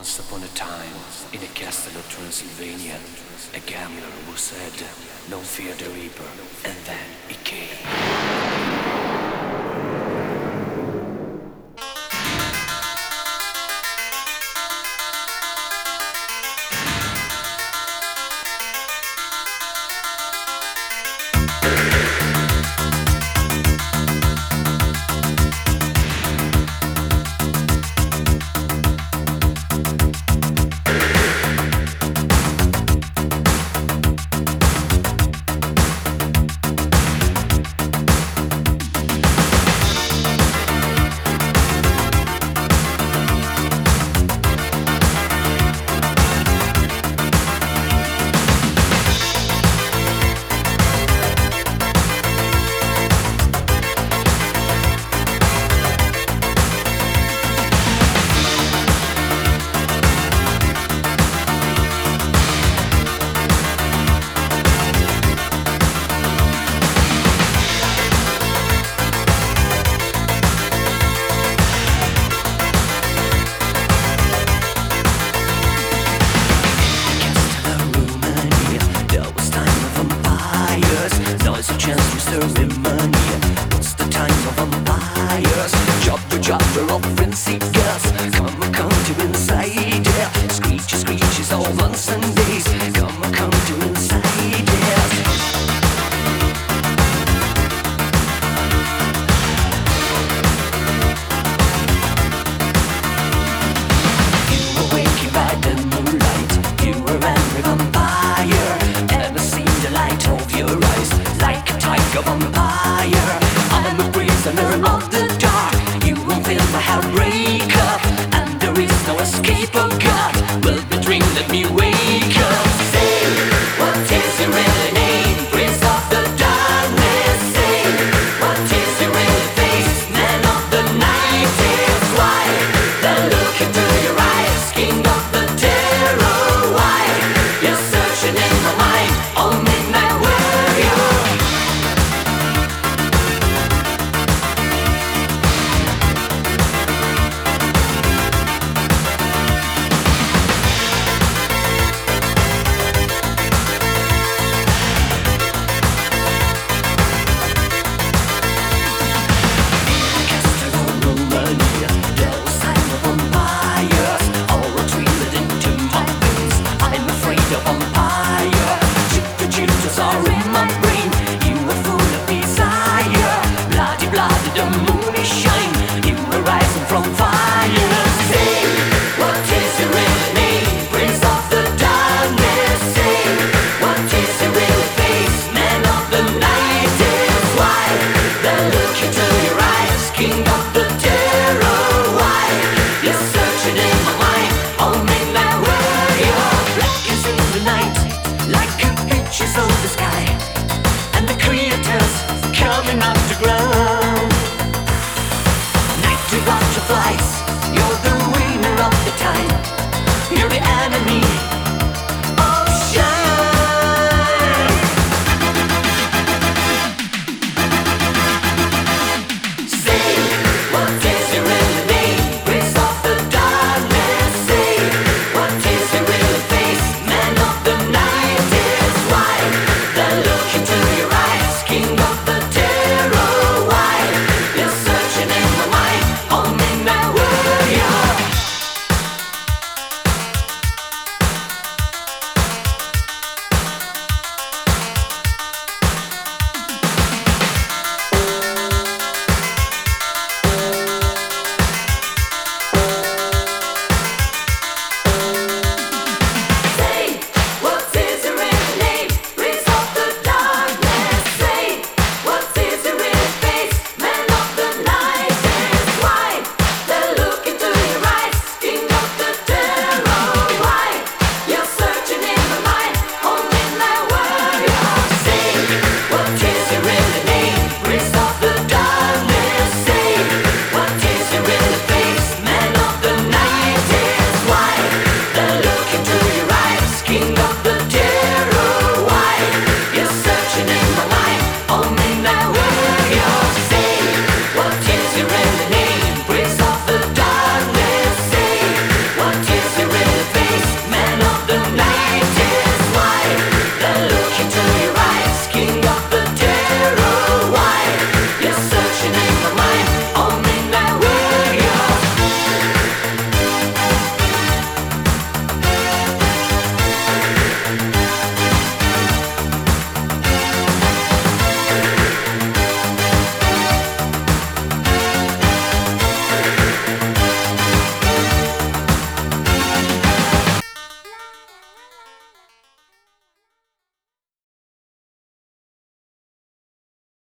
Once upon a time, in a castle of Transylvania, a gambler who said, No fear the reaper, and then he came. Just a offering seekers Come and come to inside yeah. Screeches, screeches all once and enemy.